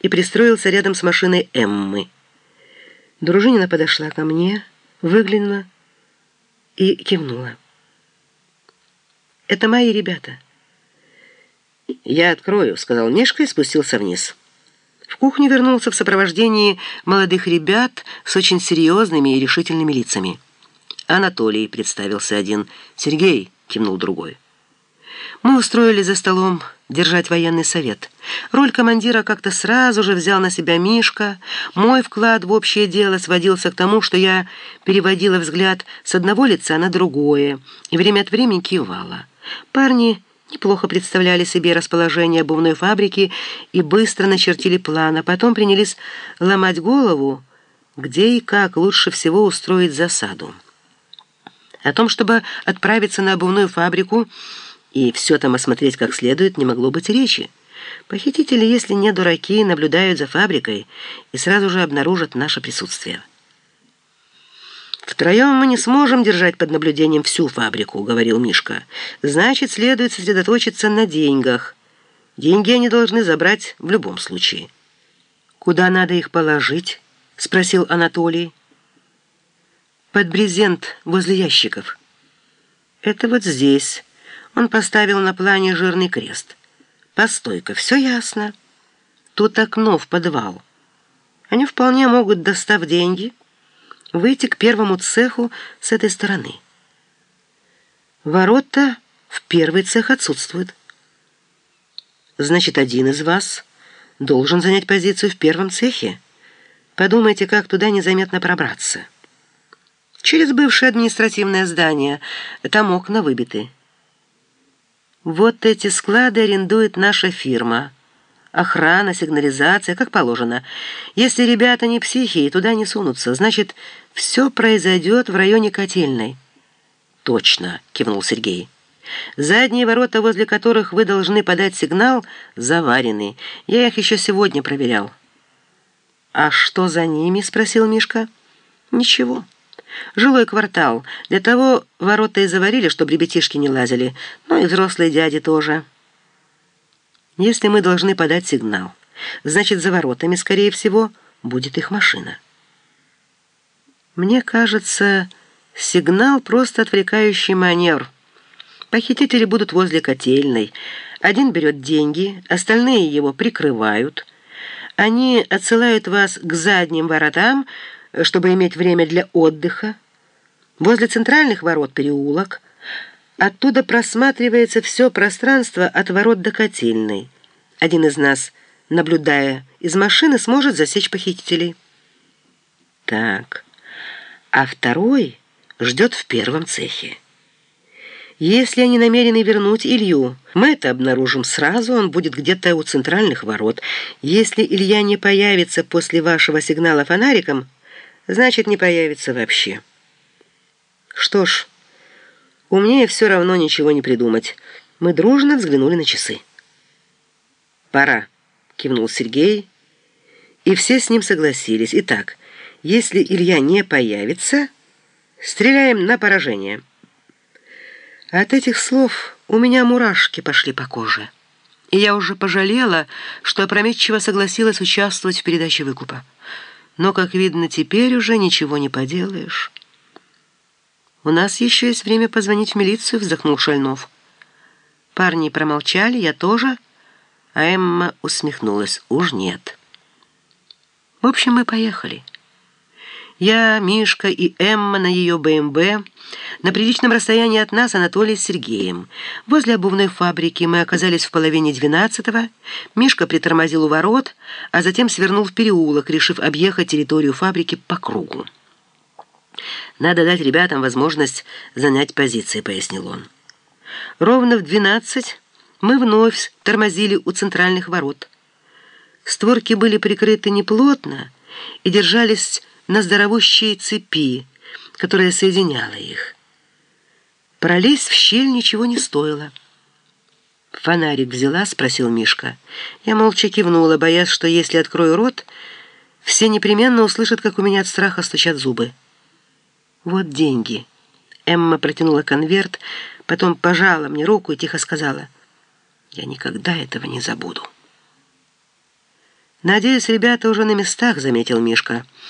и пристроился рядом с машиной Эммы. Дружинина подошла ко мне, выглянула и кивнула. «Это мои ребята». «Я открою», — сказал Мишка и спустился вниз. В кухню вернулся в сопровождении молодых ребят с очень серьезными и решительными лицами. «Анатолий», — представился один. «Сергей», — кивнул другой. Мы устроили за столом держать военный совет. Роль командира как-то сразу же взял на себя Мишка. Мой вклад в общее дело сводился к тому, что я переводила взгляд с одного лица на другое и время от времени кивала. Парни неплохо представляли себе расположение обувной фабрики и быстро начертили план, а потом принялись ломать голову, где и как лучше всего устроить засаду. О том, чтобы отправиться на обувную фабрику, и все там осмотреть как следует не могло быть речи. Похитители, если не дураки, наблюдают за фабрикой и сразу же обнаружат наше присутствие. «Втроем мы не сможем держать под наблюдением всю фабрику», — говорил Мишка. «Значит, следует сосредоточиться на деньгах. Деньги они должны забрать в любом случае». «Куда надо их положить?» — спросил Анатолий. «Под брезент возле ящиков». «Это вот здесь». Он поставил на плане жирный крест. «Постой-ка, все ясно. Тут окно в подвал. Они вполне могут, достав деньги, выйти к первому цеху с этой стороны. Ворота в первый цех отсутствуют. Значит, один из вас должен занять позицию в первом цехе. Подумайте, как туда незаметно пробраться. Через бывшее административное здание. Там окна выбиты. Вот эти склады арендует наша фирма. Охрана, сигнализация, как положено. Если ребята не психи и туда не сунутся, значит, все произойдет в районе котельной. «Точно», — кивнул Сергей. «Задние ворота, возле которых вы должны подать сигнал, заварены. Я их еще сегодня проверял». «А что за ними?» — спросил Мишка. «Ничего». Жилой квартал. Для того ворота и заварили, чтобы ребятишки не лазили. Ну и взрослые дяди тоже. Если мы должны подать сигнал, значит, за воротами, скорее всего, будет их машина. Мне кажется, сигнал просто отвлекающий маневр. Похитители будут возле котельной. Один берет деньги, остальные его прикрывают. Они отсылают вас к задним воротам, чтобы иметь время для отдыха. Возле центральных ворот переулок. Оттуда просматривается все пространство от ворот до котельной. Один из нас, наблюдая из машины, сможет засечь похитителей. Так, а второй ждет в первом цехе. Если они намерены вернуть Илью, мы это обнаружим сразу, он будет где-то у центральных ворот. Если Илья не появится после вашего сигнала фонариком, значит, не появится вообще. Что ж, умнее все равно ничего не придумать. Мы дружно взглянули на часы. «Пора», — кивнул Сергей, и все с ним согласились. «Итак, если Илья не появится, стреляем на поражение». От этих слов у меня мурашки пошли по коже. И я уже пожалела, что опрометчиво согласилась участвовать в передаче выкупа но, как видно, теперь уже ничего не поделаешь. «У нас еще есть время позвонить в милицию», — вздохнул Шальнов. Парни промолчали, я тоже, а Эмма усмехнулась. «Уж нет». В общем, мы поехали. Я, Мишка и Эмма на ее БМВ. На приличном расстоянии от нас Анатолий с Сергеем. Возле обувной фабрики мы оказались в половине двенадцатого. Мишка притормозил у ворот, а затем свернул в переулок, решив объехать территорию фабрики по кругу. «Надо дать ребятам возможность занять позиции», — пояснил он. Ровно в двенадцать мы вновь тормозили у центральных ворот. Створки были прикрыты неплотно и держались на здоровущей цепи, которая соединяла их. Пролезть в щель ничего не стоило. «Фонарик взяла?» — спросил Мишка. Я молча кивнула, боясь, что если открою рот, все непременно услышат, как у меня от страха стучат зубы. «Вот деньги». Эмма протянула конверт, потом пожала мне руку и тихо сказала, «Я никогда этого не забуду». «Надеюсь, ребята уже на местах», — заметил Мишка.